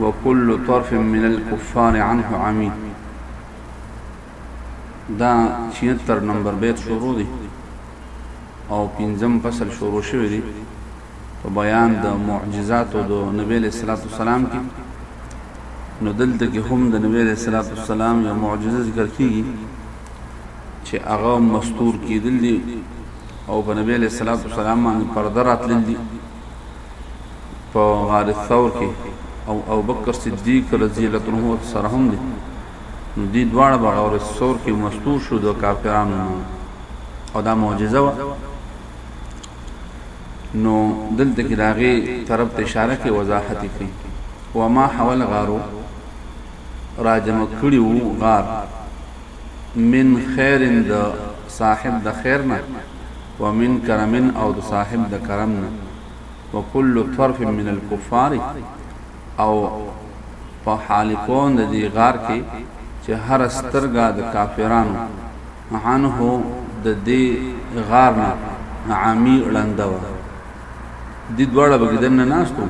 وکل طرف من الکفار عنه عمی دا 76 نمبر بیت شروع دی او پنځم فصل شروع شوی دی په بیان د معجزاتو د نبی له صلوات والسلام کې نو دلته کې هم د نبی له صلوات والسلام یو معجزه ذکر کیږي چې هغه مستور کیدل دي او په نبی له صلوات والسلام باندې پرده راتلل دي په غار ثور کې او او بکر صدیق رضی الله عنه سره هم دي نو دې دواړه به غار ثور کې مستور شو د کافرانو او دا معجزه و نو دلته کې داغه طرف ته اشاره کې وضاحت کوي وما حول غارو راجم کړیو غار من خیرن د صاحب د خیر نه ومن کرم او د صاحب د کرم نه وکل طرف من الكفار او په حال کون د دې غار کې چې هر سترګا د کافرانو عنه د دې غار نه عامی ړندوا دي دواړه به دن نه ناستو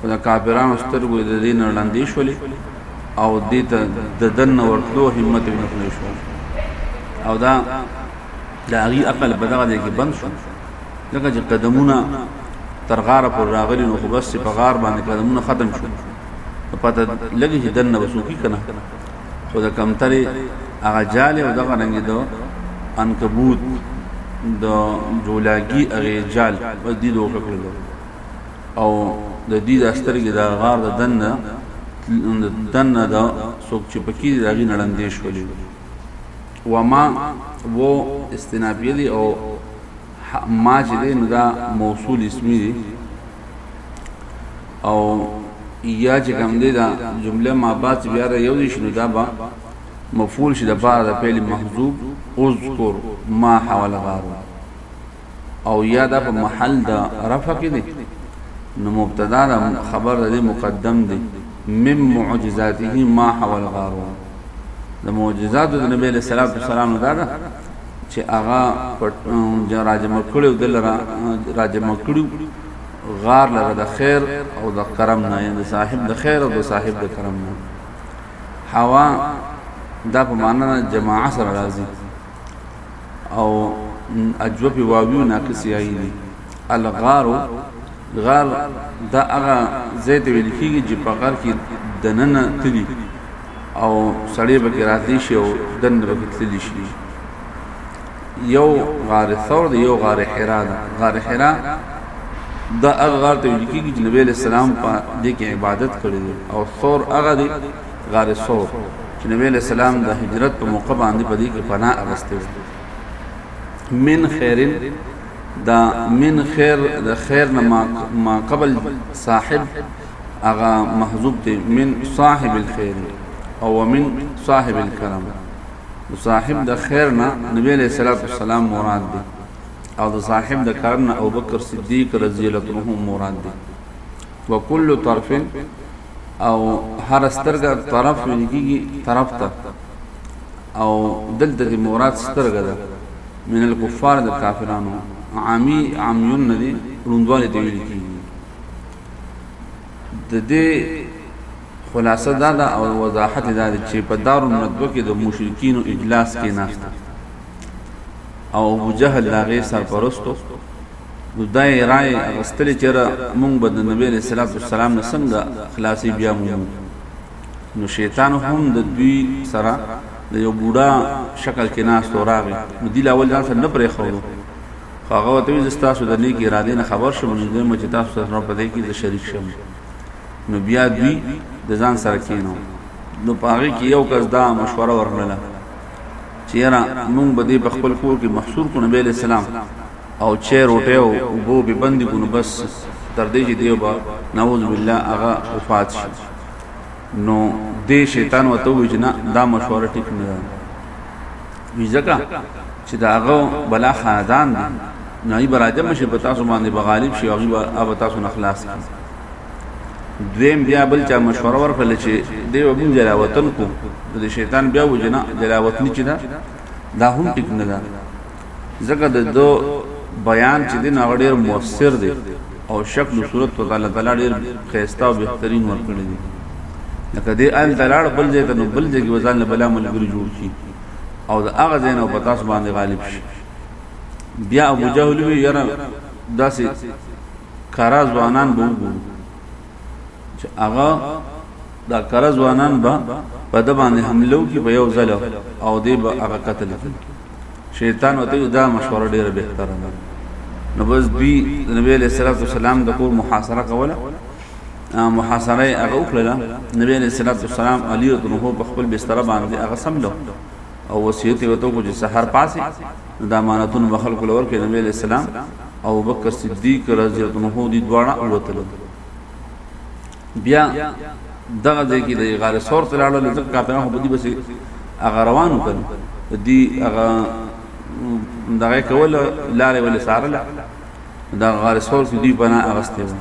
خو د کافرانو سترګو د دین لاندې شولې او دې ته د دن ورتلو همت یې نه شو او دا د هغه عقل په دغه ځای کې بند شو لکه چې قدمونه تر غاره پر راغلي نو خو بس په غار باندې قدمونه ختم شو پته لګي چې دن نه وسوکی کنه خو د کمتري هغه جال او دغه رنګي دو انکبوت د جولاګي هغه جال په دې دوه کړل او د دې د سترګې د غار د دنه د دنه د څوک چې پکې د غي نړندې شولې وما وو استنابي دي او ما چې دې نو دا موصول اسمي دي او یا چې کوم دی دا جمله ما بعد بیا را یو شنو دا با مفعول شي د پاره د فعل محذوب اذكر ما حول غار او یا دا په محل د رفع کې دی نو مبتدا دا خبر د مقدم دی من معجزاته ما حول غار د معجزات د نبی له سلام والسلام دا ده چې هغه راجمه کړو دلرا راجمه کړو غار لره د خیر او د کرم نه یعنی صاحب د خیر او د صاحب د کرم نه حوا دا په معنا جماعت سره راځي او اجوبي واویو ناقصي ايلي الغار غار دا هغه زیت ویل کیږي چې په غار کې دننه تلی او سړی به کې راځي شي او دننه به کې تلی شي یو غار ثور دی یو غار حرا ده غار حرا دا هغه غار ته ویل کیږي چې نبی علیہ السلام په دې کې عبادت کړی دی او ثور هغه دی غار ثور چې نبی علیہ السلام د هجرت په موقع باندې په دې کې پناه اغستې من خیرن دا من خیر د خیر نه ما قبل صاحب اغا محذوب دی من صاحب الخير او من صاحب الكرم د صاحب د خیر نه نبی علیہ الصلوۃ والسلام مراد دی او د صاحب د کار نه ابوبکر صدیق رضی الله عنه مراد دی وکل طرف او هر سترګه طرف لګیږي طرف ته او دلته د مراد سترګه ده من الكفار د کافرانو عامی عامیون ندی روندواله دی ویل کیږي د دې خلاصه دا ده او وضاحت دا دی چې په دار الندوه کې د مشرکین اجلاس کې ناشته او ابو جهل لاغه سرپرستو نو دا یې رائے غستلې چې مونږ به د نبی له صلوات والسلام نه څنګه خلاصي بیا مونږ نو شیطان هم د دوی سره د یو بوډا شکل کې ناس تو راغی نو دی لاول ځان سره نه پرې خورو خو هغه ورته وي زه تاسو د نیک ارادې نه خبر شوم نو دوی مو چې تاسو سره نور پدې کې زه شریک شم نو بیا دوی د ځان سره کینو نو پاغي کې یو کس دا مشوره ورنله چې یاره مونږ به دې په خپل کور کې محصور کو نبی اسلام او چې روټه او وبو به بندي کو نو بس تر دې چې دیو با نعوذ بالله هغه وفات شي نو دې شیطان وته وجنا دا مشوره ټیک نه وی ځکه چې دا هغه بلا خاندان دي نو ای براجم شي په تاسو باندې بغالب شي او اب تاسو نه خلاص کی دویم بیا بل چا مشوره ورکړل چې دی وبم جلا وطن کو د شیطان بیا وجنا جلا وطن چې دا دا هم ټیک نه ده ځکه د دو بیان چې دین هغه ډیر موثر دی او شکل او صورت ته الله تعالی ډیر خیستا او بهترین ورکړي دي لکه دې ان دلاړ بل ځای ته نو بل ځای کې وزن بلا ملګری جوړ شي او د هغه زین او پتاس باندې غالب شي بیا ابو جهل وی یره داسې کارا ځوانان به وګورو چې هغه دا کارا ځوانان به په د باندې حملو کې په یو ځل او دی به هغه قتل کړي شیطان وته دا مشوره ډیره بهتره ده نو بس دوی نبی علیہ الصلوۃ والسلام د کور محاصره کوله محاصره هغه وکړه نبی علیہ الصلوۃ والسلام علی رضی الله په خپل بستر باندې هغه سملو او وصیت یې وته کو چې سحر پاسې د امانتونو مخل کول ورکه نبی علیہ السلام او بکر صدیق رضی الله عنه دي دواړه وروتل بیا دغه د کې د غار سور تلاړو لږ کاپنه په دې بس هغه روانو کړ دي هغه دغه کول لارې ولې سارله دا غار سور کې دوی پناه اغستې وو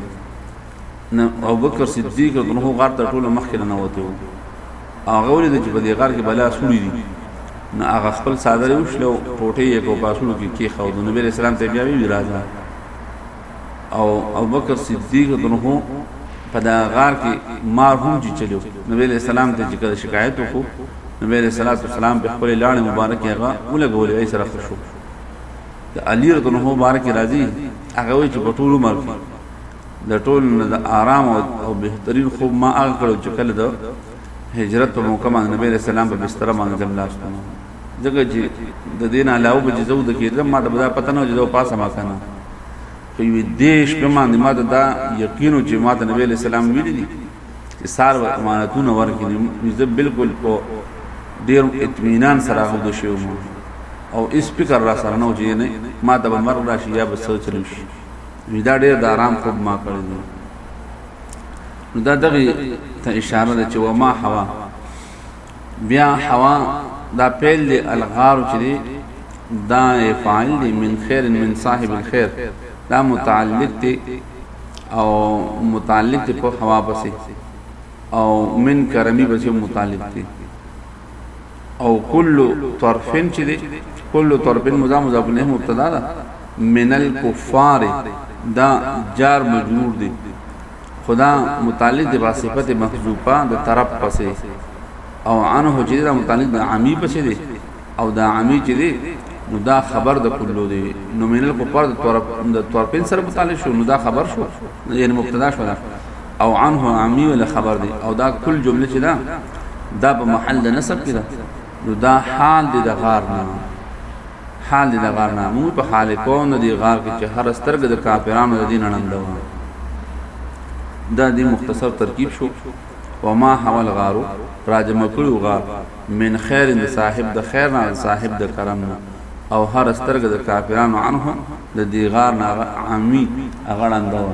نه او بکر صدیق رضی الله غار ته ټول مخکې نه وته وو هغه ولې چې په دې غار کې بلا سوري دي نه هغه خپل صادره وشلو ټوټه یې کو پاسونو کې کې خو د نبی اسلام ته بیا وی راځه او ابوبکر صدیق رضی الله په دا غار کې مار هم چې چلو نبی له سلام ته ذکر شکایت وکړو نبی له صلوات والسلام په خپل لاړ مبارک هغه ولګول یې سره خوشو د علی رضی الله عنه بارک راضی هغه وی چې په ټول عمر کې د ټول نه د آرام او بهترین خوب ما هغه کړو چې کله د هجرت په موقع باندې نبی رسول الله په بستر باندې دم لاس کړو ځکه چې د دین علاوه به جزو د کېدل ما ته بدا پته نه جزو پاسه ما کنه خو یو دیش په ما نه ما دا یقینو چې ما ته نبی رسول الله ویلي چې سار و امانتونه ورکړي نو زه بالکل په ډیر اطمینان سره غوډ شوم او اس فکر را سره نو چې نه ما ته به مرګ راشي یا به سر چلو شي دا ډیر د آرام خوب ما کړی نو دا دغه ته اشاره ده چې و ما حوا بیا حوا دا پیل دی الغار چې دی دا فاعل دی من خیر من صاحب الخير دا متعلق دی او متعلق دی په حوا پسې او من کرمی پسې متعلق دی او کل طرفن چې دی کل طرفن مضاف مضاف الیه مبتدا ده من الكفار دا جار مجرور دی خدا متعلق دی با صفت محذوفه د طرف پسې او عنه چې دا متعلق د عامی پسې دی او دا عامی چې دی نو دا خبر د کلو دی نو مینل کو پر د طرف د طرفین سره متعلق شو نو دا خبر شو یعنی مبتدا شو او عنه عامی ول خبر دی او دا کل جمله چې دا دا په محل د نسب کې ده نو دا حال دی د غار نه حال دی د غار نه موږ په حال کون دی غار کې چې هر سترګ د کافرانو د دین نن دوه دا دی مختصر ترکیب شو وما حول غارو راجم کړو غار من خیر د صاحب د خیر نه صاحب د کرم نه او هر سترګ د کافرانو عنه د دی غار نه عامی اغړندوه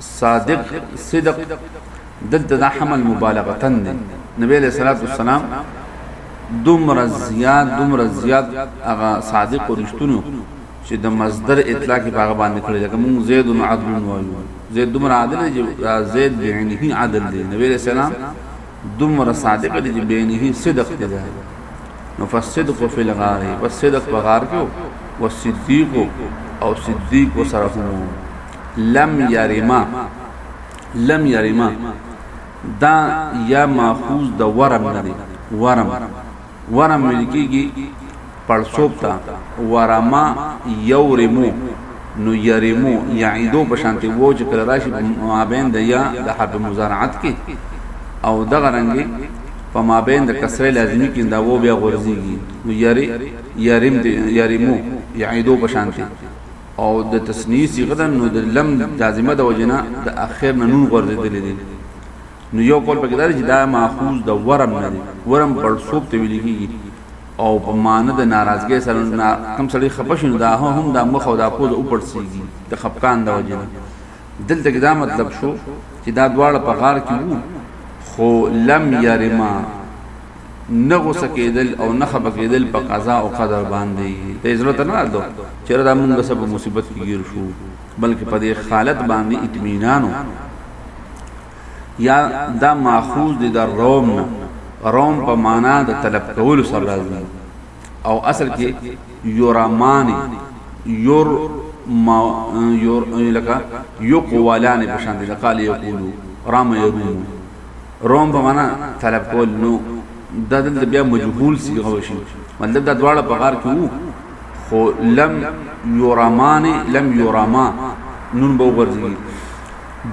صادق صدق دلته دا حمل مبالغه تن دی نبی علیہ الصلوۃ والسلام دومره زیات دومره زیات هغه صادق او رښتونو چې د مصدر اطلاق په هغه باندې کړی لکه مونږ زید عدل وایو زید دومره عادل دی زید بعینه عادل دی نبی علیہ السلام دومره صادق دي چې بینه صدق کې ده نو فصدق فی الغار بس صدق په غار کې او صدیق او صدیق سره هم لم یرما لم یرما دا یا ماخوذ د ورم نه دی ورم ورم ویل کیږي پړسوب ته ورما یورمو نو یریمو یعیدو په شانتي وو چې کله راشي مابین د یا د حرف مضارعت کې او دغه رنګي په مابین د کسره لازمی کې دا وو بیا غورځيږي نو یری یریم یریمو یعیدو په شانتي او د تسنیه صيغه نو د لم لازمه د وجنه د اخر نون غورځېدلې دي نو یو قول پکې دا چې دا ماخوذ د ورم نه دی ورم پړسوب ته ویل کیږي او په معنی د ناراضګۍ سره نا کم سړی خپش نه دا هم دا مخ او دا پوز او پړسیږي د خپکان د وجه نه دلته کې دا مطلب شو چې دا دواړه په غار کې وو خو لم یرما نه غوسه کېدل او نه خبه کېدل په قضا او قدر باندې ته عزت نه اړدو چې دا موږ سب مصیبت کې ګیر شو بلکې په دې حالت باندې اطمینان یا دا ماخوذ دی د روم نه روم په معنا د طلب کولو سره راځي او اصل کې یورامانی یور ما یور لکه یقولان په شان دي قال یقولو رام یروم روم په معنا طلب کول نو دا د بیا مجهول صيغه وشي مطلب دا دواړه په غار کې وو خو لم یورامانی لم یوراما نون به وګرځي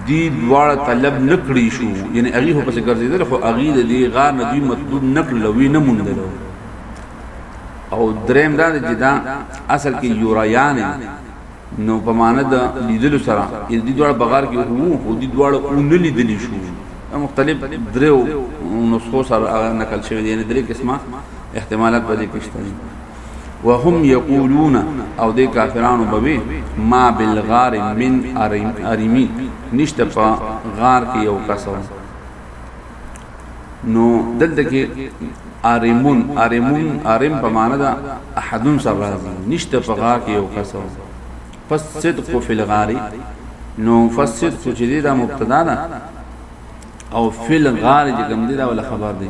دی دواړه طلب نکړی شو یعنی اغي هو پس ګرځیدل خو اغي د دی غار نه دی مطلوب نکړل وی نه مونږلو او دریم دا چې دا اصل کې یوریان نو په معنا د لیدلو سره د دې دوړ بغار کې وو خو دې دوړ اون لیدلی شو مختلف درو نسخو سره نقل شوی دی یعنی درې قسمه احتمالات پدې کې شته وهم یقولون او د کافرانو بوي ما بالغار من ارمی نشته په غار کې یو کسو نو دلته کې ارمون ارمون ارم په معنا ده احدن سر راځي نشته په غار کې یو کسو پس صدق فی الغار نو فصدق چې دې دا مبتدا ده او فی الغار چې کوم دې دا ولا خبر دی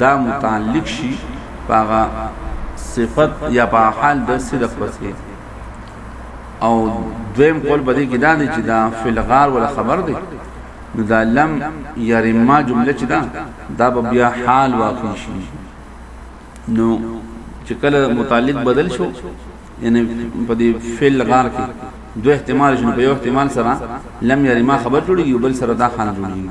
دا متعلق شي پاغه صفت یا په حال د صدق پسې او دویم قول بده کې دا دی چې دا فلغار ولا خبر دی نو دا لم یرما جمله چې دا دا به بیا حال واقع شي نو چې کله متعلق بدل شو یعنی په دې فعل غار کې دوه احتمال شنو په یو احتمال سره لم یرما خبر جوړیږي بل سره دا حال جوړیږي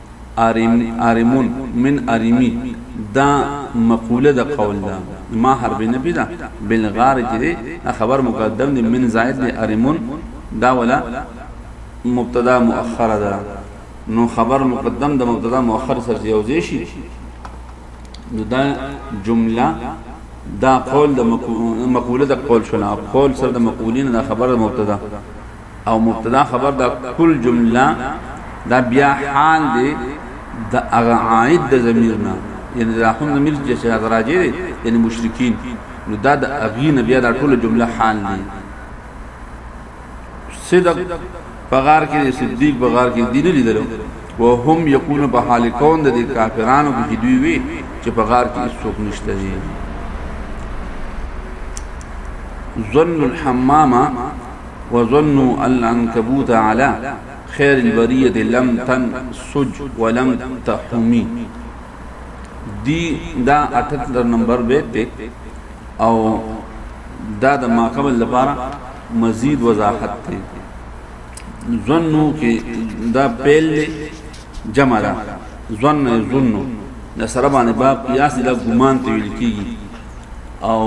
آریم آریمون من آریمی دا مقوله د قول دا ما حرب نه پیدا بالغار چې دی خبر مقدم دی من زائد دی آریمون دا ولا مبتدا مؤخر ده نو خبر مقدم د مبتدا مؤخر سره یوځای شي نو دا جمله دا قول د مقوله د قول شنه قول سره د مقولین د خبر مبتدا او مبتدا خبر دا کل جمله دا بیا حال دی دا اغا عائد دا زمیر نا یعنی دا خون زمیر جیسے حضر راجی دی یعنی مشرکین نو دا دا اغین بیا دا کل جمله حال دی صدق بغار کې صدیق بغار کې دین لیدلو وهم یقول په حال کون د کافرانو کې دوی وی چې بغار کې څوک نشته دي ظن الحمامه وظنوا العنکبوت علی خیر البریه لم تن سج ولم تحمی دی دا 78 نمبر بیت ته او دا د ما قبل لپاره مزید وضاحت ته ظنو کې دا پیل جمع ده ظن ظنو د سره باندې باب قیاس د ګمان ته ویل کیږي او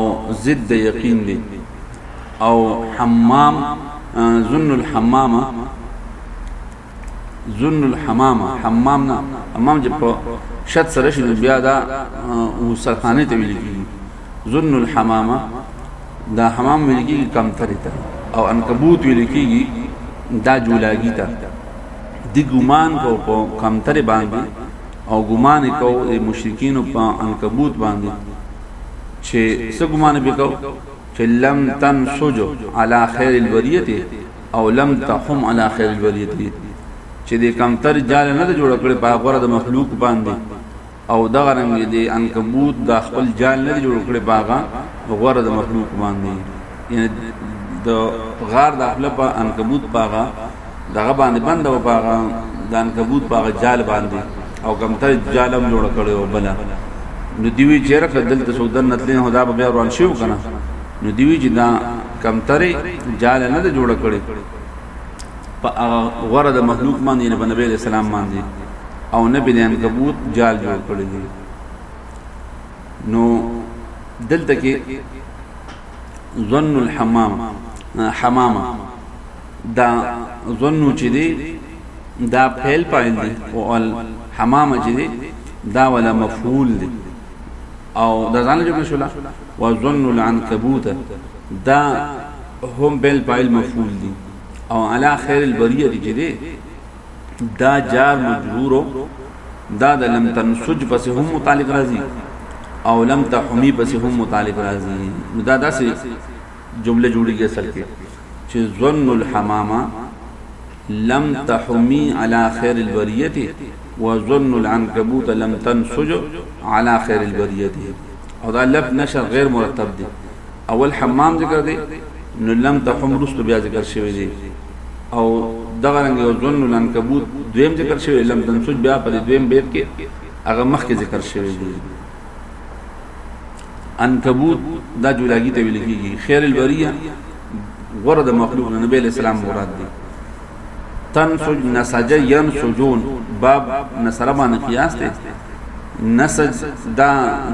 ضد د یقین دی او حمام ظن الحمام ظن الحمام حمام نه حمام چې په شت سره شي بیا دا وسرخانه ته ویل کیږي ظن الحمام دا حمام ویل کیږي کم ترې ته او انکبوت ویل کیږي دا جولاګی ته دی ګمان کو په کم ترې باندې او ګمان یې کو د مشرکینو په عنکبوت باندې چې څه ګمان به کو چې لم تنسج علی خیر البریته او لم تحم علی خیر البریته چې د کمتر جال نه جوړ کړي په غوړه د مخلوق باندې او دا رنګ دي عنکبوت د خپل جال نه جوړ کړي باغه غوړه د مخلوق باندې یعنی د غار د خپل په عنکبوت باغه دغه باندې بند او باغه د انکبوت باغه جال باندې او کمتر جالم جوړ کړي او بلا نو دیوی چیرې کدل ته سودن نتلین هدا به بیا روان شیو کنه نو دیوی چې دا کمترې جال نه د جوړ کړي په غره د مخلوق باندې نه بنبی اسلام باندې او نه بنې انکبوت جال جوړ کړي دي نو دلته کې ظن الحمام حمامه دا ظنو چې دی دا فعل فاعل دی او الحمام چې دی دا ولا مفعول دی او دا ځان جوړ شول او ظن العنکبوت دا هم بل فاعل مفعول دی او علا خیر البریه دی چې دی دا جار مجرور دا د لم تنسج پس هم متعلق راځي او لم تحمی پس هم متعلق راځي دا داسې جمله جوړیږي اصل کې چې ظن الحمامه لم تحمي على خير البريه وظن العنكبوت لم تنسج على خير البريه او دا لف نشر غیر مرتب دی اول حمام ذکر دی نو لم تحم رسل بیا ذکر شوی دی او دغه رنګ یو ظن العنکبوت دویم ذکر شوی لم تنسج بیا په دویم بیت کې هغه مخکې ذکر شوی دی عنکبوت دا جولاګي ته ویل کیږي خیر البریه غره د مخلوق نه نبی اسلام مراد دی تنسج نسج ينسجون باب نصر باندې قیاس دی نسج دا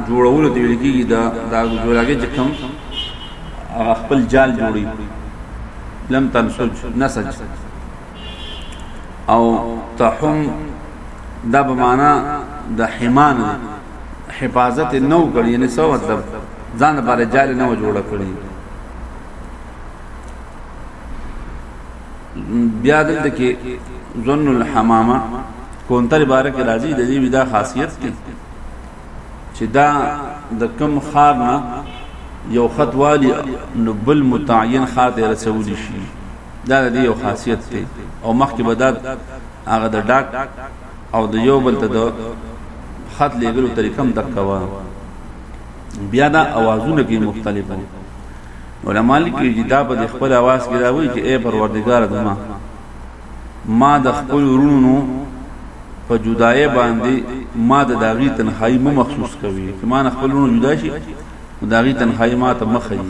جوړولو ته ویل کیږي دا دا جوړاګه چې کوم خپل جال جوړي لم تنسج نسج او تحم دا به معنا د حمان دی حفاظت نو کړی یعنی څه مطلب ځان لپاره جال نه جوړ کړی بیا دلته کې ظن الحمامه کونتر بارک راځي د دې ودا خاصیت کې چې دا د کم خار نه یو خط والی نو بل متعین خار ته رسول شي دا د یو خاصیت دی او مخکې بدات هغه د ډاک او د یو بل ته د خط لېګلو طریقه هم دقه وه بیا دا اوازونه کې مختلف وو علماء لیکي چې دا په خپل आवाज کې دا وایي چې اے پروردگار دما ما د خپل ورونو په جدای باندې ما د داغي تنهایی مو مخصوص کوي چې ما نه خپل ورونو جدا شي داغي تنهایی ما ته مخ یي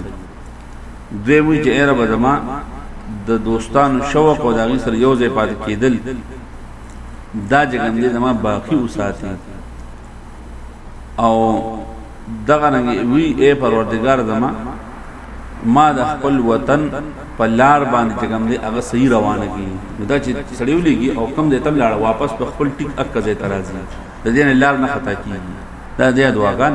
دوی وی چې اے رب زما د دوستانو شوق او داغي سره یو ځای پات کېدل دا چې کوم دي زما باقی وساتي او دغه نه وی اے پروردگار زما ما د خپل وطن په لار باندې چې کوم دی هغه صحیح روانه کی دا چې سړیو لګي او کم دی تم لاړ واپس په خپل ټیک اک ځای ترازی د دې لار نه خطا کیږي دا د دعاګان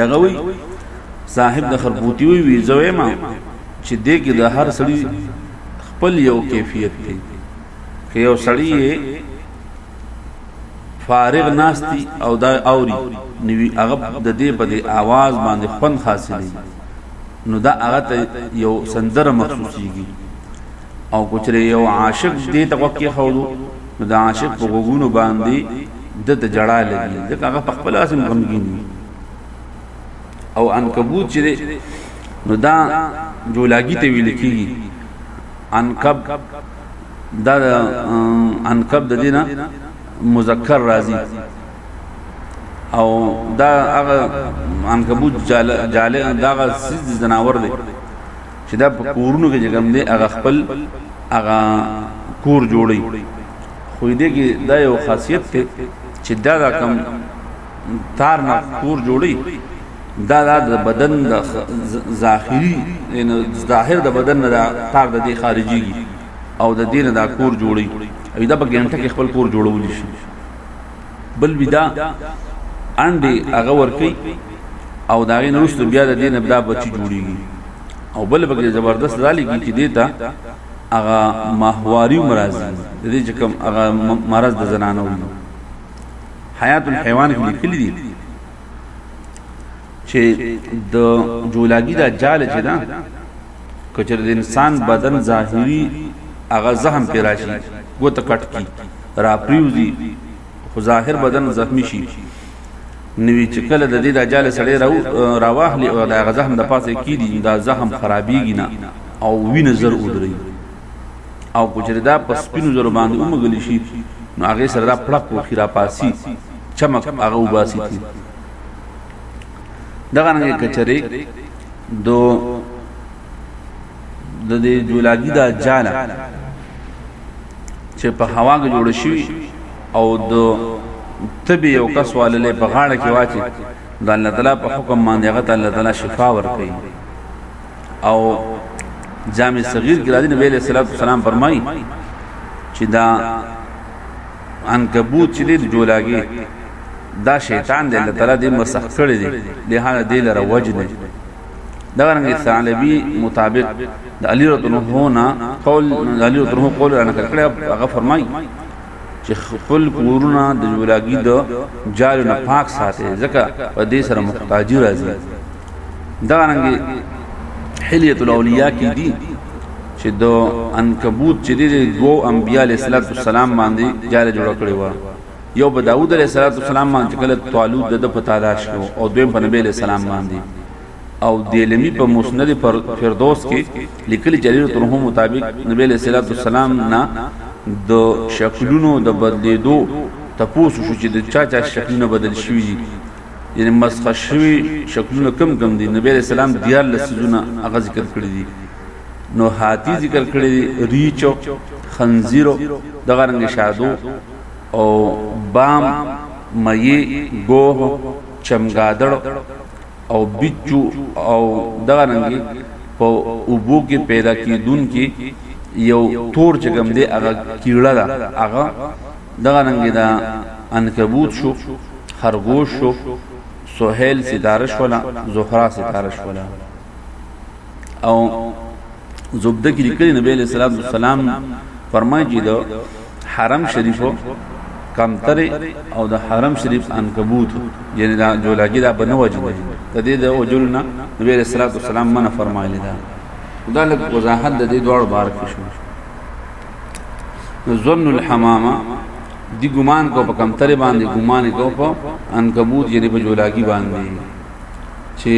دغه وی صاحب د خربوتی وی وی زوی ما چې دې کې د هر سړي خپل یو کیفیت دی که یو سړی فارغ ناستی او دا اوري نوی هغه د دې په دې आवाज باندې خوند حاصلې نو دا هغه ته یو سندره مخصوصيږي او کچره یو عاشق دې ته وکه خورو نو دا عاشق په غوګونو باندې د د جړا لګي ځکه هغه په خپل اسم غمګین وي او عنکبوت چې نو دا جولاګي ته ویل کیږي عنکب دا عنکب د دینه مذکر راځي او دا هغه عنکبوت جاله جاله دا هغه سیز زناور دی چې دا په کورونو کې جګم دی هغه خپل هغه کور جوړي خو دې کې دا یو خاصیت ته چې دا دا کم تار نه کور جوړي دا دا د بدن د ظاهري یعنی ظاهر د بدن نه دا تار د دې خارجي او د دین دا کور جوړي او دا په ګنټه کې خپل کور جوړول شي بل بدا انډي هغه ورکی او دا غي نوښت بیا د دین بدا بچي جوړيږي او بل بګي زبردست دالي کې دې تا هغه ماهواري هم راځي د دې چې کوم هغه مرض د زنانو وي حیات الحیوان کې لیکلي دي چې د جولاګي دا جال چې دا کچر د انسان بدن ظاهري هغه زهم کې راشي ګوت کټ کی را پریوزي خو ظاهر بدن زخمی شي نوی چې کله د دې د جال سړی راواخلي او د هغه زخم د پاسه کیدي دا زخم خرابېږي نه او وینه زر ودري او کچره دا په سپینو زر باندې ومغلی شي نو هغه سره دا پړق و خیرا پاسي چمک هغه وباسي تي دغه نه کچره دو د دې جولاګي دا جاله چې په هوا کې جوړ شي او د تبي یو کس والله په غاړه کې واچي د الله تعالی په حکم باندې هغه ته الله تعالی شفا ورکړي او جامع صغیر کې راځي نبی علیہ الصلوۃ والسلام فرمایي چې دا عنکبوت چې د جولاګي دا شیطان دی الله تعالی دې مسخ کړی دی له هغه دې لره وجنه دا رنګ ثعلبي مطابق د علي رضی الله عنه قول علي رضی الله قول انا کړه هغه فرمای چې خپل کورونه د جولاګي د جال نه پاک ساتي ځکه په دې سره محتاج راځي دا رنګ حلیت الاولیاء کې دي چې د انکبوت چې د دوو انبیاء علیه السلام باندې جال جوړ کړی و یو په داوود علیه السلام باندې چې کله طالوت د په تالاش کې او دویم په نبی علیه السلام باندې او دیلمی په مسند پر فردوس کې لیکلي جلیل ترهم مطابق نبی علیه السلام نه د شکلونو د بدلیدو تپوس شو چې د چا چا شکلونه بدل شوي دي یعنی مسخ شوي شکلونه کم کم دي نبی علیہ السلام دیار لسونه هغه ذکر کړی دي نو هاتی ذکر کړی دي ریچو خنزیرو دغه رنګ شادو او بام مئی ګوه چمګادړ او بچو او دغه رنګي په اوبو کې پیدا کیدون کې یو تور چګم دی هغه کیړه ده هغه دغه رنګي دا انکبوت شو خرګوش شو سهیل ستاره شولا زهرا ستاره شولا او زبده کې لیکلي نبی له سلام والسلام فرمایي چې حرم شریفو کمتره او د حرم شریف عنکبوت یعنی دا جولاګی دا بنو وجه دی د دې د وجلنا نبی رسول الله سلام منه فرمایلی دا دا لږ وضاحت د دې دوړ بار کې شو ظن الحمامه دی ګمان کو په کمتره باندې ګمان کو په عنکبوت یعنی په جولاګی باندې چې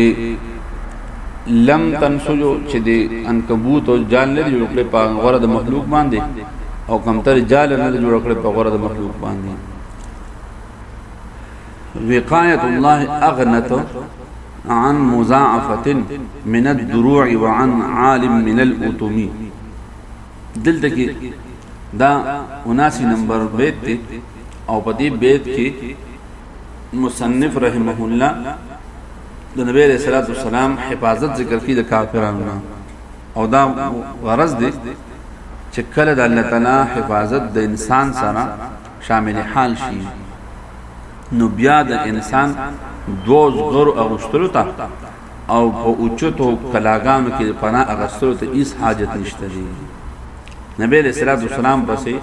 لم تنسجو چې د انکبوت او جال نه جوړ کړي په غره د مخلوق باندې او کمتر جال نه جوړ کړي په غره د مخلوق باندې وقایت الله اغنت عن مضاعفه من الدروع وعن عالم من الاتومي دلته کې دا 79 نمبر بیت او په دې بیت کې مصنف رحمه الله د نبی علیہ الصلوۃ والسلام حفاظت ذکر کی د کافرانو نه او دا غرض دی چې کله د الله تعالی حفاظت د انسان سره شامل حال شي نو بیا د انسان دوز غرو اغشتلو ته او په اوچتو کلاګانو کې پناه اغستلو ته هیڅ حاجت نشته دی نبی علیہ الصلوۃ والسلام پسې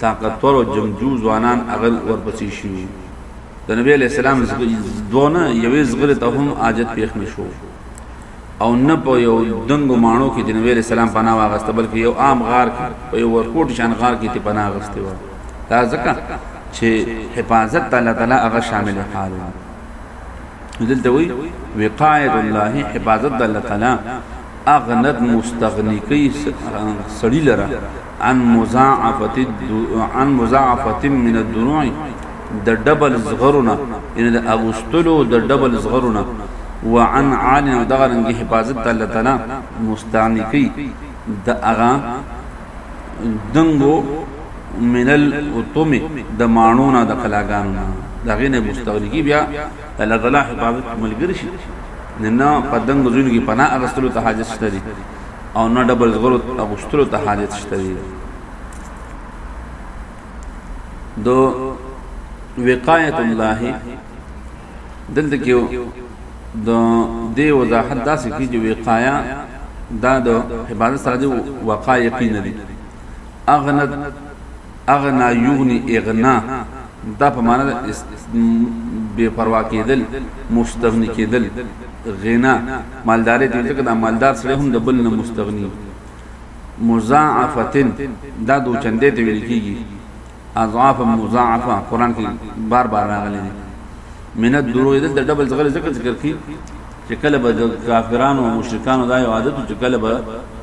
طاقتور او جنگجو ځوانان هغه ورپسې شو د نبی علی السلام دونه یوې زغره ته هم حاجت پیښ نشو او نه په یو دنګو مانو کې د نبی علی السلام پناه واغسته بلکې یو عام غار کې په یو ورکوټ شان غار کې ته پناه غسته و دا ځکه چې حفاظت تعالی تعالی هغه شامل حال دی دلته وی وقایت الله حفاظت الله تعالی اغنت مستغنی کوي سړی لره عن مضاعفت من الدروع د ډبل زغرونه ان د اغستلو د ډبل زغرونه وعن عال دغه رنګ حفاظت الله تعالی مستانی کی د اغا دنګو منل اتومه د مانونه د کلاګانو دغه نه مستغنی بیا الله تعالی حفاظت ملګری شي نه پدنګ زون کی پناه اغستلو ته حاجت شته او نه ډبل زغرو اغوستلو ته حاجت شته دی دو وقایت الله دلته کې د دې وضاحت داسې کې چې وقایا دا د حفاظت سره دی وقایقین دی اغنت اغنا یغنی اغنا دا په معنا بے پروا کېدل مستغنی کېدل غنا مالدارې دې ځکه دا مالدار سره هم د بل نه مستغنی مضاعفتن دا دو چندې ته ویل کېږي اضعاف مضاعفه قران کې بار بار راغلي دي من الدروغ دې د ډبل زغل ذکر ذکر کی چې کله به د کافرانو او مشرکانو دا یو عادت چې کله به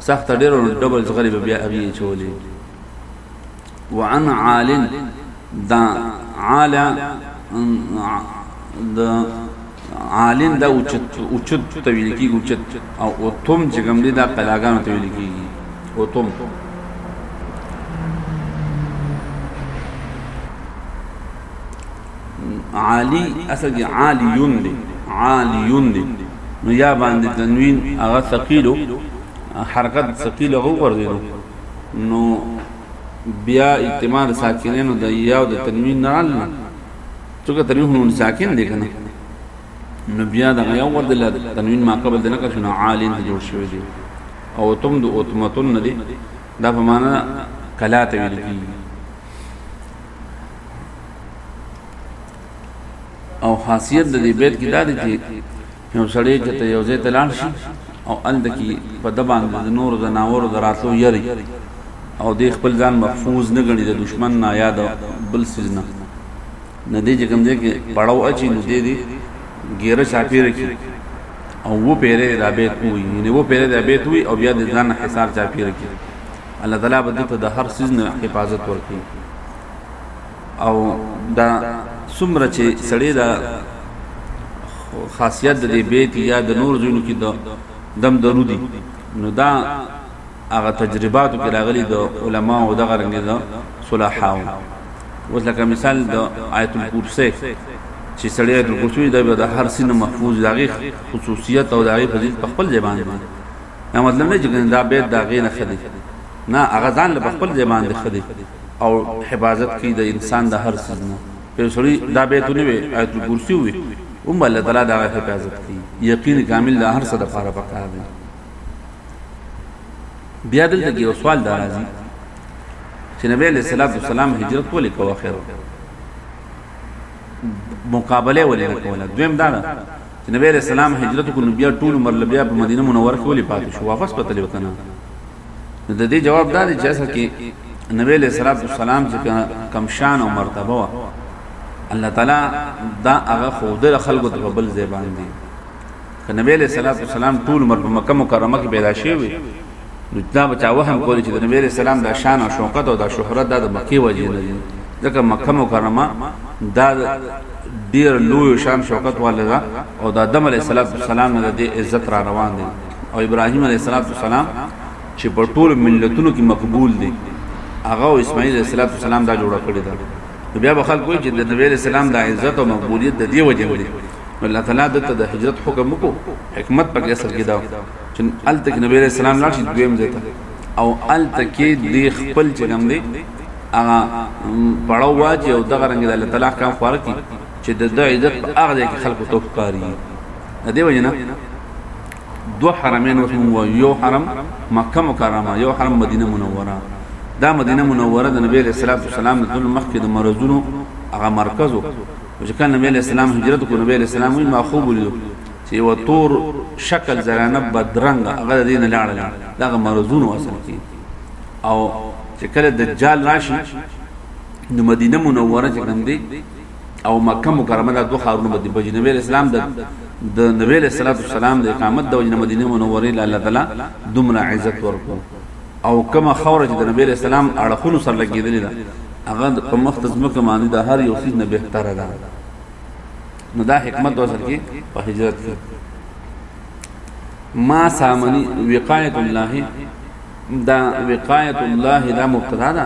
سخت ډېر ډبل زغل به بیا ابي چولې وعن عال دا عال د عالم دا اوچت اوچت ته ویل کیږي اوچت او اوتم چې کوم دي دا قلاګانو ته ویل کیږي اوتم عالی اصل کې عالیون دي عالیون دي نو یا باندې تنوین هغه ثقيلو حرکت ثقيله وګرځیدو نو بیا اجتماع د ساکنینو د یا او د تنوین نه رال نه څوک تنوین نون ساکن دی کنه نو بیا د یو ور د تنوین ما قبل د نکر شنو عالین ته جوړ شوی دی او تم د اوتمتون نه دی دا په معنا کلا ته ویل کیږي او خاصیت د دې بیت کې دا دی چې یو سړی چې ته یو ځای ته لاړ شي او هلته کې په ده باندې د نورو ځناورو د راتلو یری او دی خپل ځان محفوظ نه ګڼي د دشمن نه یا د بل څیز نه نه دی چې کوم ځای کې پړاو اچي نو دی دی ګیره چاپیره کړي او و پیره د بیت وي یعنی و پیره د بیت وي او بیا د ځان حصار چاپیره کړي الله تعالی به د هر څیز نه حفاظت ورکړي او دا څومره چې سړی دا خاصیت د دې بیت یا د نور ځینو کې د دم درودي نو دا هغه تجرباتو کې راغلي د علما او دغه رنګ د صلاحاو اوس لکه مثال د آیت الکرسی چې سړی آیت الکرسی د هر سینه محفوظ دغه خصوصیت او دغه فضیلت په خپل ځبان دی دا مطلب نه چې دا بیت دا غینه خدي نه هغه ځان له خپل ځبان دی خدي او حفاظت کوي د انسان د هر څه نه یو سړی دا بیت نه وي آیت الکرسی وي هم الله تعالی دا حفاظت کوي یقین کامل د هر څه د پاره پکار دی بیا دلته کې یو سوال دا راځي چې نبی علیہ الصلوۃ والسلام هجرت ولې کوه خیر مقابله ولې کوله دویم دا ده چې نبی علیہ السلام هجرت کو نبی ټول عمر لبیا په مدینه منوره کې ولې پاتې شو واپس پته لې وکنه نو د دې جواب دا دی چې اصل کې نبی له سلام والسلام چې کم شان او مرتبه وا الله تعالی دا هغه خود خلکو ته بل ځای باندې ک نبی له سلام والسلام ټول مر په مکه مکرمه کې پیدا شوی نو دا بچا وهم کولی چې د نبی له سلام دا شان او شوکت او دا شهرت دا د مکی وجه نه دی ځکه مکه مکرمه دا ډیر لوی شان شوکت والده او د آدم علی السلام نه د عزت را روان دي او ابراهيم عليه السلام چې په ټول ملتونو کې مقبول دي هغه او اسماعیل علیه السلام دا جوړه کړی ده نو بیا به خلک وایي چې د نبی علیه السلام د عزت او مقبولیت د دې وجه دی نو الله تعالی دته د هجرت حکم وکړو حکمت پکې اصل کې دا چې الته کې نبی علیه السلام لاړ شي دویم ځای او الته کې د خپل چګم دی هغه پړاو واجی او دغه رنګ د الله تعالی احکام خور کی چې د عزت په هغه کې خلکو توپ کاری د دې وجه نه دو حرمین ورته مو یو حرم مکه مکرمه یو حرم مدینه منوره دا مدینه منوره د نبی صلی الله علیه وسلم د مخکې د مرزونو هغه مرکز وو چې کله نبی علیہ السلام هجرت کو نبی علیہ السلام ما خوب ولیدو چې یو تور شکل زرانه بدرنګ هغه دین لاړ لاړ دا مرزونو اصل کې او چې کله دجال راشي نو مدینه منوره چې کوم دی او مکه مکرمه دا دوه خارونه باندې بج نبی اسلام د د نبی له صلوات والسلام د اقامت د وجنه مدینه منوره له الله تعالی دومره عزت ورکو او کما خورج د نبی اسلام اړخونو سره لګیدل دا هغه په مخ تزمکه باندې د هر یو سیز نه بهتره ده نو دا حکمت وسر کې په هجرت کې ما سامنی وقایت الله دا وقایت الله دا مبتدا ده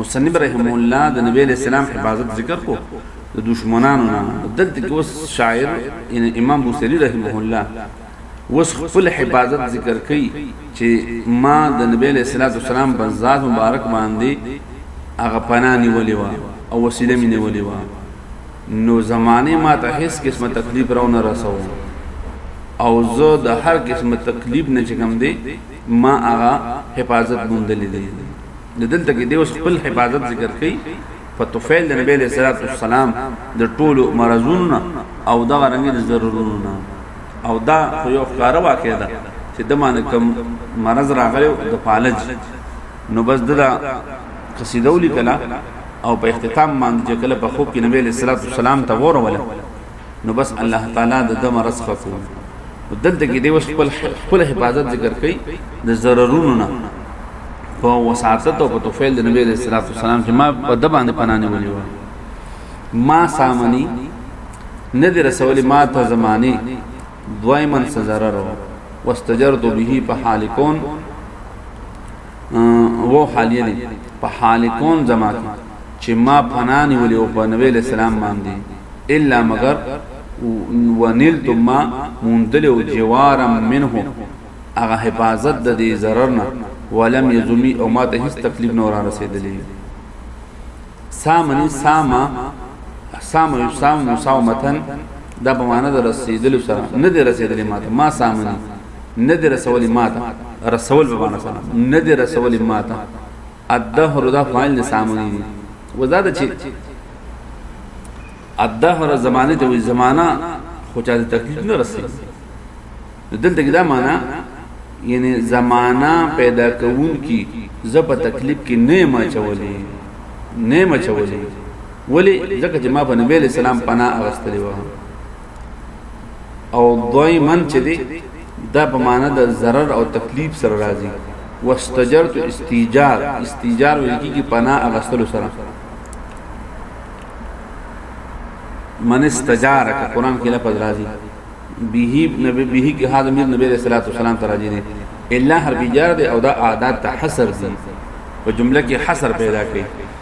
مصنف رحم الله د نبی علیہ السلام حفاظت ذکر کو د دشمنانو نه دلته کې اوس شاعر یعنی امام بوصیری رحمه الله اوس خپل حفاظت ذکر کوي چې ما د نبی علیہ السلام په ذات مبارک باندې هغه پناه نیولې و او وسیله مې نیولې و نو زمانه ما ته هیڅ قسمه تکلیف راو نه رسو او زه د هر قسمه تکلیف نه چګم دی ما هغه حفاظت موندلې دي د دلته کې دی اوس خپل حفاظت ذکر کړي په طفیل د نبی له سلام والسلام د ټولو مرزونو او دا رنګ د ضرورونو او دا خو یو ښکارا واقع ده چې د مان کم مرز راغلی د فالج نو بس دا قصیده ولیکله او په اختتام باندې چې کله په خوب کې نبی له سلام والسلام ته وروله نو بس الله تعالی د دم رس خکو دلته کې دی وس خپل خپل حفاظت ذکر کړي د ضررونو نه په وساطت او په توفیل د نبی رسول الله سلام چې ما په د باندې پنانه ونیو ما سامنی نه دی رسول ما ته زمانه دویمن سزرر واستجرت به په حال کون وو حالیه دی په حال کون زما کې چې ما پناه نیولې او په نبی له سلام باندې الا مگر ونلت ما موندل او جوار منه هغه حفاظت د دې zarar نه ولم یزمی او ما ته هیڅ تکلیف نه را رسیدلې سامنی ساما سام یو سام مساومتن دا په معنا د رسیدلو سره نه دی رسیدلې ما ته ما سامنی نه دی رسولی ماته رسول به معنا سره نه دی رسولی ماته الدهر دا فاعل نه سامونی دی وزاد چې الدهر زمانه ته وی زمانہ خو چا تکلیف نه رسي دلته کې دا معنا یعنی زمانہ پیدا کوون کی زپ تکلیف کې نه ما چولې نه ما چولې ولی ځکه چې ما په نبی اسلام پناه اغستلې و او دوی من چې دی دا په معنا د ضرر او تکلیف سره راځي واستجرت استیجار استیجار ویل کیږي پناه اغستلو سره من استجار کا قران کې لفظ راځي به نبی به کې حاضر میر نبی رسول الله سلام ته راځي نه الا حرف جار دی او دا عادت حصر دی په جمله کې حصر پیدا کوي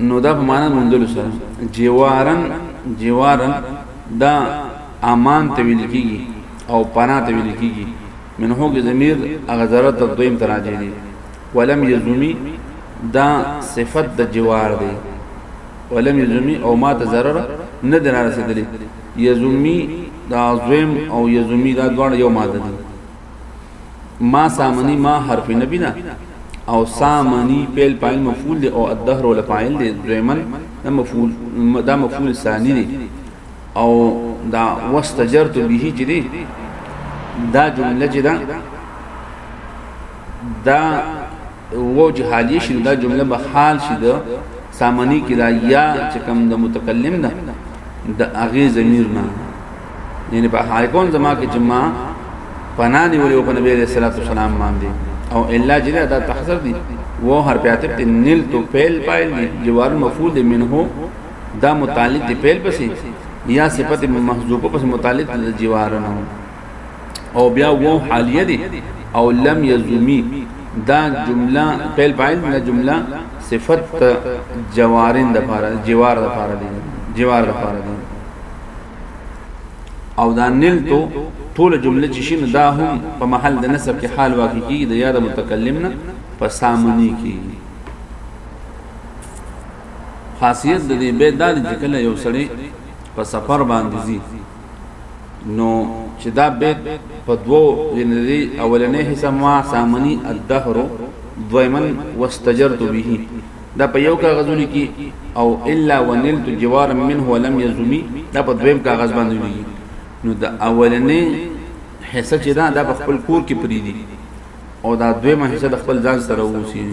نو دا په معنا موندلو سره جوارن جوارن دا امان ته ویل کیږي او پناه ته ویل کیږي منه کې ضمیر هغه ضرورت دویم تراجه دي ولم یزمی دا صفت د جوار دی ولم یزمی او ما ته ضرر نه درار رسیدلی یزمی دا عظیم او یزمی دا دوان یو ماده دي ما سامنی ما حرف نبینا او سامنی پیل پایل مفعول دی او الدهر ول فاعل دی دویمن دا مفعول دا مفعول ثانی دی او دا واستجرت به چې دی دا جمله چې دا دا وو چې حالیه شي دا جمله به حال شي د سامنی کې دا یا چې کوم د متکلم ده د اغه ضمیر نه یعنی په حایکون زما کې چې ما پنا نیولې او په نبی عليه الصلاه والسلام باندې او الا جلا دا تحذر دي و هر پیاتب ته نل تو فعل پایل دي جوار مفعول دي منه دا متعلق دي فعل پسې یا صفت محذوفه پس متعلق د جوار نه او بیا وو حالیه دی او لم یزمی دا جمله فعل فاعل نه جمله صفت جوارین د پاره جوار د پاره دی جوار د پاره دی او دا نلتو ټول جمله چې شنو دا هم په محل د نسب کې حال واقع کیږي د یاد متکلم نه په سامنی کیږي خاصیت د دې بیت دا چې کله یو سړی په سفر باندې ځي نو چې دا بیت په دوو جنری اولنې حصہ ما سامنی الدهر دویمن واستجرت به دا په یو کاغذ لیکي او الا ونلت جوار منه ولم يزمي دا په دویم کاغذ باندې لیکي نو دا اولنې حصہ چې دا د خپل کور کې پری دي او دا دویمه حصہ د خپل ځان سره ووسی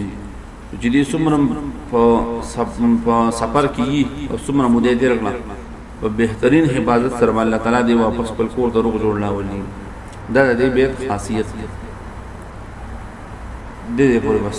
چې دې سمرم په سفر کې او سمره مودې تیر کړه په بهترین حفاظت سره الله تعالی دی واپس خپل کور ته روغ جوړ لاولي دا د دې بیت خاصیت دی د دې پورې بس